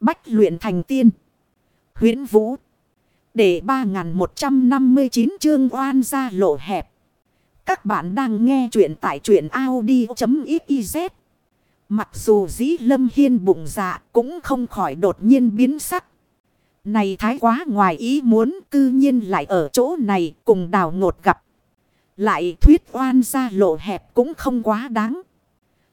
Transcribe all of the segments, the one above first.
Bách luyện thành tiên. huyễn Vũ. Để 3159 chương oan ra lộ hẹp. Các bạn đang nghe truyện tại truyện Audi.xyz. Mặc dù dĩ lâm hiên bụng dạ cũng không khỏi đột nhiên biến sắc. Này thái quá ngoài ý muốn, cư nhiên lại ở chỗ này cùng đào ngột gặp. Lại thuyết oan ra lộ hẹp cũng không quá đáng.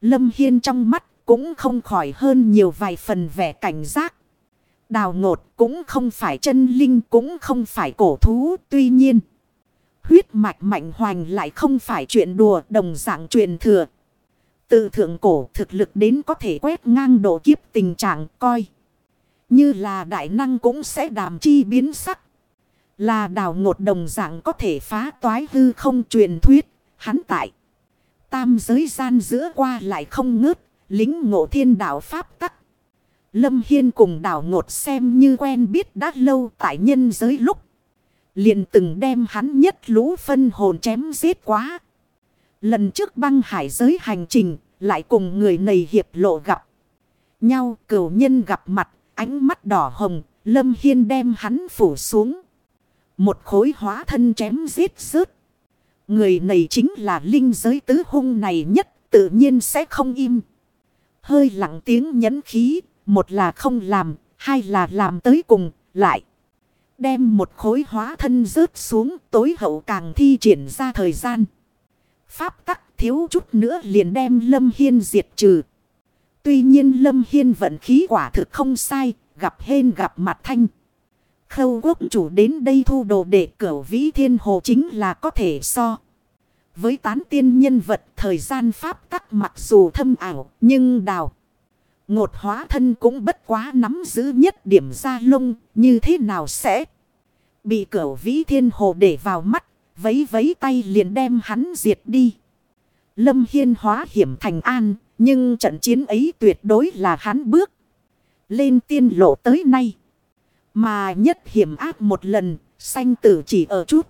Lâm Hiên trong mắt cũng không khỏi hơn nhiều vài phần vẻ cảnh giác. Đào ngột cũng không phải chân linh, cũng không phải cổ thú, tuy nhiên. Huyết mạch mạnh hoành lại không phải chuyện đùa đồng dạng truyền thừa. Từ thượng cổ thực lực đến có thể quét ngang độ kiếp tình trạng coi. Như là đại năng cũng sẽ đàm chi biến sắc. Là đào ngột đồng dạng có thể phá toái hư không truyền thuyết. Hắn tại. Tam giới gian giữa qua lại không ngớt. Lính ngộ thiên đạo pháp tắc. Lâm Hiên cùng đảo ngột xem như quen biết đã lâu tại nhân giới lúc. Liền từng đem hắn nhất lũ phân hồn chém giết quá. Lần trước băng hải giới hành trình lại cùng người này hiệp lộ gặp. Nhau cửu nhân gặp mặt, ánh mắt đỏ hồng. Lâm Hiên đem hắn phủ xuống. Một khối hóa thân chém giết rớt. Người này chính là linh giới tứ hung này nhất, tự nhiên sẽ không im. Hơi lặng tiếng nhấn khí, một là không làm, hai là làm tới cùng, lại. Đem một khối hóa thân rớt xuống tối hậu càng thi triển ra thời gian. Pháp tắc thiếu chút nữa liền đem Lâm Hiên diệt trừ. Tuy nhiên Lâm Hiên vận khí quả thực không sai, gặp hên gặp mặt thanh. Khâu quốc chủ đến đây thu đồ để cửu vĩ thiên hồ chính là có thể so. Với tán tiên nhân vật thời gian pháp tắc mặc dù thâm ảo nhưng đào. Ngột hóa thân cũng bất quá nắm giữ nhất điểm ra lông như thế nào sẽ bị cửu vĩ thiên hồ để vào mắt vấy vấy tay liền đem hắn diệt đi. Lâm Hiên hóa hiểm thành an nhưng trận chiến ấy tuyệt đối là hắn bước lên tiên lộ tới nay. Mà nhất hiểm áp một lần, sanh tử chỉ ở chút.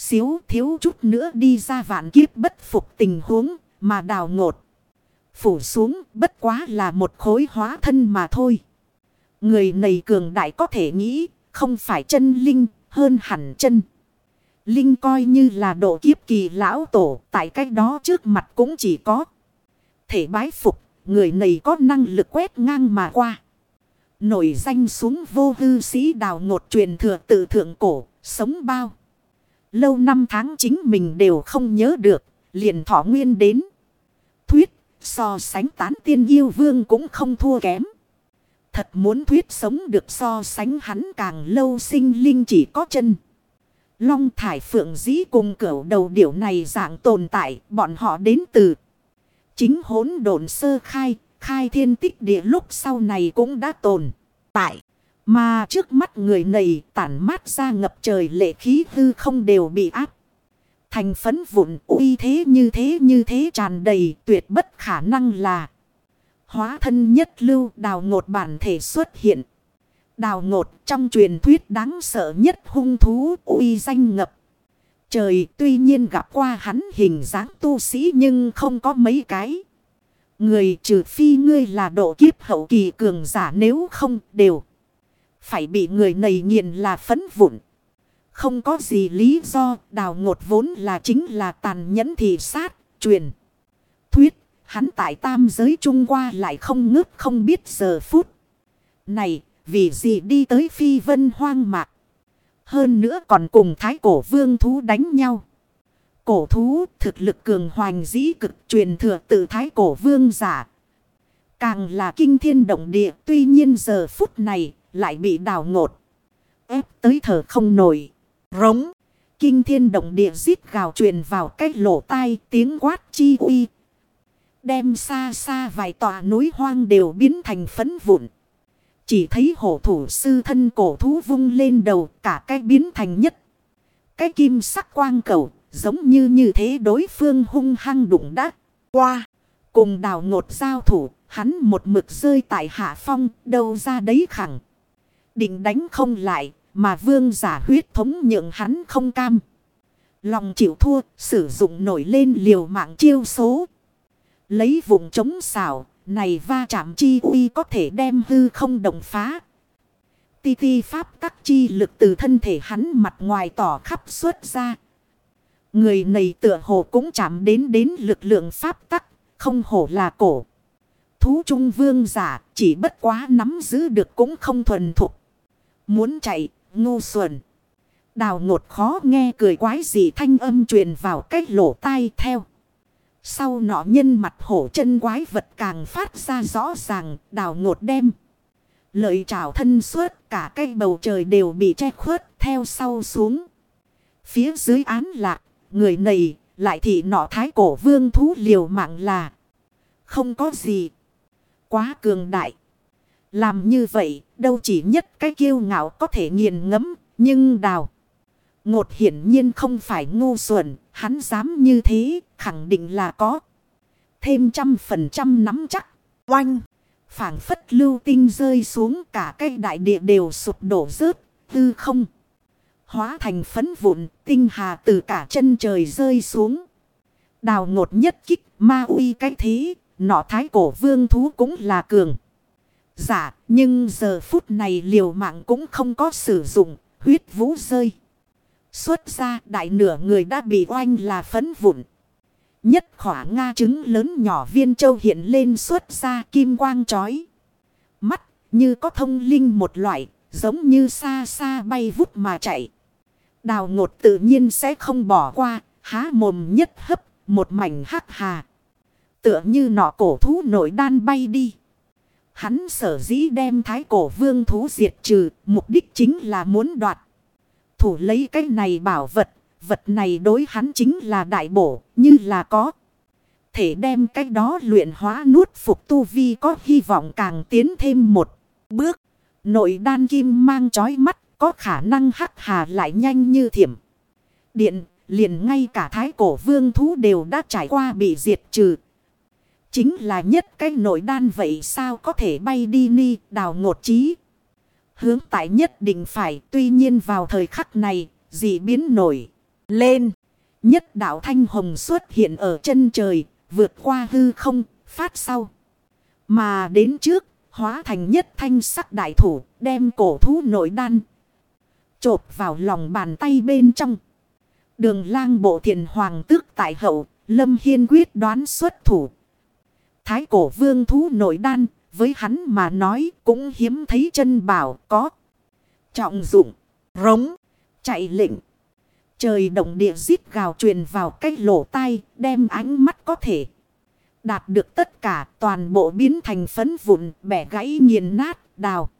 Xíu thiếu chút nữa đi ra vạn kiếp bất phục tình huống mà đào ngột. Phủ xuống bất quá là một khối hóa thân mà thôi. Người này cường đại có thể nghĩ không phải chân linh hơn hẳn chân. Linh coi như là độ kiếp kỳ lão tổ tại cách đó trước mặt cũng chỉ có. Thể bái phục người này có năng lực quét ngang mà qua. Nổi danh xuống vô hư sĩ đào ngột truyền thừa tự thượng cổ, sống bao. Lâu năm tháng chính mình đều không nhớ được, liền thọ nguyên đến. Thuyết, so sánh tán tiên yêu vương cũng không thua kém. Thật muốn thuyết sống được so sánh hắn càng lâu sinh linh chỉ có chân. Long thải phượng dĩ cùng cửu đầu điểu này dạng tồn tại, bọn họ đến từ. Chính hỗn độn sơ khai, khai thiên tích địa lúc sau này cũng đã tồn tại. Mà trước mắt người này tản mát ra ngập trời lệ khí hư không đều bị áp. Thành phấn vụn uy thế như thế như thế tràn đầy tuyệt bất khả năng là. Hóa thân nhất lưu đào ngột bản thể xuất hiện. Đào ngột trong truyền thuyết đáng sợ nhất hung thú uy danh ngập. Trời tuy nhiên gặp qua hắn hình dáng tu sĩ nhưng không có mấy cái. Người trừ phi ngươi là độ kiếp hậu kỳ cường giả nếu không đều. Phải bị người này nghiền là phấn vụn. Không có gì lý do đào ngột vốn là chính là tàn nhẫn thị sát, truyền. Thuyết, hắn tại tam giới Trung qua lại không ngước không biết giờ phút. Này, vì gì đi tới phi vân hoang mạc. Hơn nữa còn cùng thái cổ vương thú đánh nhau. Cổ thú thực lực cường hoành dĩ cực truyền thừa từ thái cổ vương giả. Càng là kinh thiên động địa tuy nhiên giờ phút này lại bị đào ngột. ép tới thở không nổi. Rống. Kinh thiên động địa giết gào truyền vào cái lỗ tai, tiếng quát chi uy. Đem xa xa vài tòa núi hoang đều biến thành phấn vụn. Chỉ thấy hổ thủ sư thân cổ thú vung lên đầu, cả cái biến thành nhất. Cái kim sắc quang cầu, giống như như thế đối phương hung hăng đụng đắc. Qua. Cùng đào ngột giao thủ, hắn một mực rơi tại hạ phong, đâu ra đấy khẳng. Định đánh không lại mà vương giả huyết thống nhượng hắn không cam. Lòng chịu thua sử dụng nổi lên liều mạng chiêu số. Lấy vùng chống xảo này va chạm chi uy có thể đem hư không động phá. Ti ti pháp tắc chi lực từ thân thể hắn mặt ngoài tỏ khắp xuất ra. Người này tựa hồ cũng chạm đến đến lực lượng pháp tắc, không hổ là cổ. Thú trung vương giả, chỉ bất quá nắm giữ được cũng không thuần thục. Muốn chạy, ngu xuẩn. Đào ngột khó nghe cười quái gì thanh âm truyền vào cách lỗ tai theo. Sau nọ nhân mặt hổ chân quái vật càng phát ra rõ ràng đào ngột đem. Lợi trảo thân suốt cả cây bầu trời đều bị che khuất theo sau xuống. Phía dưới án lạc, người này lại thị nọ thái cổ vương thú liều mạng là. Không có gì. Quá cường đại. Làm như vậy, đâu chỉ nhất cái kiêu ngạo có thể nghiền ngẫm nhưng đào. Ngột hiển nhiên không phải ngu xuẩn, hắn dám như thế, khẳng định là có. Thêm trăm phần trăm nắm chắc, oanh, phảng phất lưu tinh rơi xuống cả cây đại địa đều sụp đổ rớt, tư không. Hóa thành phấn vụn, tinh hà từ cả chân trời rơi xuống. Đào ngột nhất kích, ma uy cái thế, nọ thái cổ vương thú cũng là cường. Giả, nhưng giờ phút này liều mạng cũng không có sử dụng, huyết vũ rơi. Xuất ra đại nửa người đã bị oanh là phấn vụn. Nhất khỏa Nga trứng lớn nhỏ viên châu hiện lên xuất ra kim quang chói. Mắt như có thông linh một loại, giống như xa xa bay vút mà chạy. Đào ngột tự nhiên sẽ không bỏ qua, há mồm nhất hấp, một mảnh hắc hà. Tựa như nọ cổ thú nổi đan bay đi. Hắn sở dĩ đem thái cổ vương thú diệt trừ, mục đích chính là muốn đoạt thủ lấy cái này bảo vật. Vật này đối hắn chính là đại bổ như là có. Thể đem cái đó luyện hóa nuốt phục tu vi có hy vọng càng tiến thêm một bước. Nội đan kim mang chói mắt có khả năng hắc hà lại nhanh như thiểm. Điện liền ngay cả thái cổ vương thú đều đã trải qua bị diệt trừ. Chính là nhất cái nội đan vậy sao có thể bay đi ni, đào ngột trí. Hướng tại nhất định phải, tuy nhiên vào thời khắc này dị biến nổi lên. Nhất đạo thanh hồng xuất hiện ở chân trời, vượt qua hư không, phát sau. Mà đến trước, hóa thành nhất thanh sắc đại thủ, đem cổ thú nội đan. Chộp vào lòng bàn tay bên trong. Đường lang bộ thiền hoàng tước tại hậu, lâm hiên quyết đoán xuất thủ. Thái cổ vương thú nội đan với hắn mà nói cũng hiếm thấy chân bảo có. Trọng dụng, rống, chạy lệnh. Trời động địa giết gào truyền vào cách lỗ tai, đem ánh mắt có thể. Đạt được tất cả toàn bộ biến thành phấn vụn, bẻ gãy nghiền nát, đào.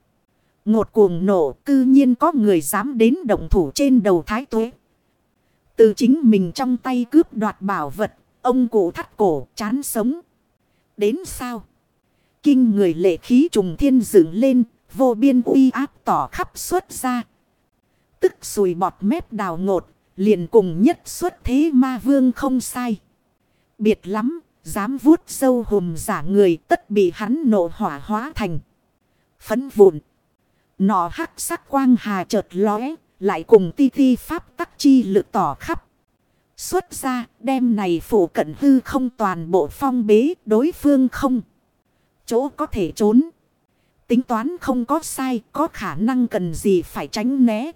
Ngột cuồng nổ, cư nhiên có người dám đến động thủ trên đầu thái tuế. Từ chính mình trong tay cướp đoạt bảo vật, ông cụ thắt cổ, chán sống. Đến sao? Kinh người lệ khí trùng thiên dựng lên, vô biên uy áp tỏ khắp xuất ra. Tức sùi bọt mép đào ngột, liền cùng nhất xuất thế ma vương không sai. Biệt lắm, dám vuốt sâu hùm giả người tất bị hắn nộ hỏa hóa thành. Phấn vụn. Nọ hắc sắc quang hà chợt lóe, lại cùng ti ti pháp tắc chi lực tỏ khắp. Xuất ra, đem này phủ cận hư không toàn bộ phong bế, đối phương không chỗ có thể trốn. Tính toán không có sai, có khả năng cần gì phải tránh né.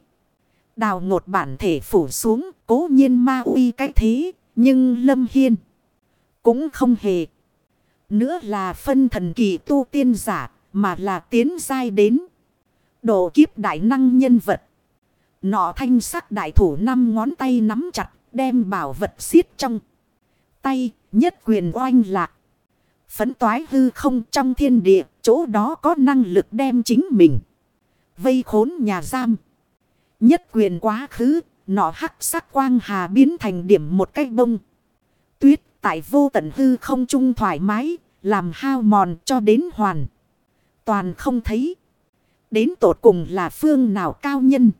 Đào ngột bản thể phủ xuống, cố nhiên ma uy cái thế, nhưng Lâm Hiên cũng không hề. Nữa là phân thần kỳ tu tiên giả, mà là tiến dai đến. Độ kiếp đại năng nhân vật. Nọ thanh sắc đại thủ năm ngón tay nắm chặt, đem bảo vật xiết trong. Tay, nhất quyền oanh lạc. Phấn toái hư không trong thiên địa, chỗ đó có năng lực đem chính mình. Vây khốn nhà giam. Nhất quyền quá khứ, nọ hắc sắc quang hà biến thành điểm một cái bông. Tuyết tại vô tận hư không trung thoải mái, làm hao mòn cho đến hoàn. Toàn không thấy. Đến tột cùng là phương nào cao nhân.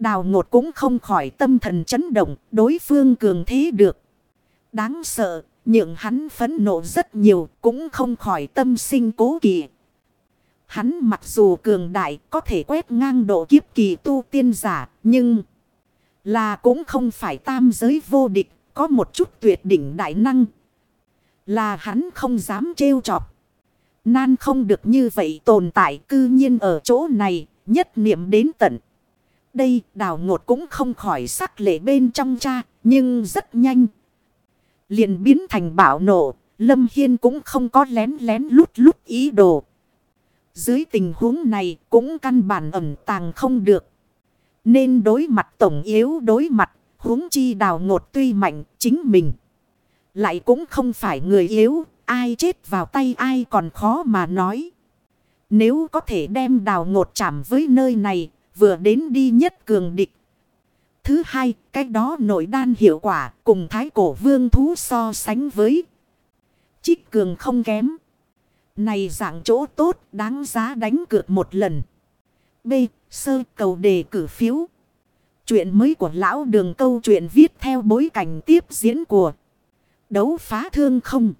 Đào ngột cũng không khỏi tâm thần chấn động, đối phương cường thế được. Đáng sợ, nhượng hắn phấn nộ rất nhiều cũng không khỏi tâm sinh cố kỵ. Hắn mặc dù cường đại có thể quét ngang độ kiếp kỳ tu tiên giả nhưng là cũng không phải tam giới vô địch có một chút tuyệt đỉnh đại năng. Là hắn không dám trêu chọc. Nan không được như vậy tồn tại cư nhiên ở chỗ này, nhất niệm đến tận. Đây đào ngột cũng không khỏi sắc lệ bên trong cha, nhưng rất nhanh. liền biến thành bạo nổ, Lâm Hiên cũng không có lén lén lút lút ý đồ. Dưới tình huống này cũng căn bản ẩm tàng không được. Nên đối mặt tổng yếu đối mặt, huống chi đào ngột tuy mạnh, chính mình. Lại cũng không phải người yếu, ai chết vào tay ai còn khó mà nói. Nếu có thể đem đào ngột chạm với nơi này, vừa đến đi nhất cường địch. Thứ hai, cái đó nội đan hiệu quả cùng thái cổ vương thú so sánh với. Chích cường không kém. Này dạng chỗ tốt đáng giá đánh cược một lần. B. Sơ cầu đề cử phiếu. Chuyện mới của lão đường câu chuyện viết theo bối cảnh tiếp diễn của đấu phá thương không.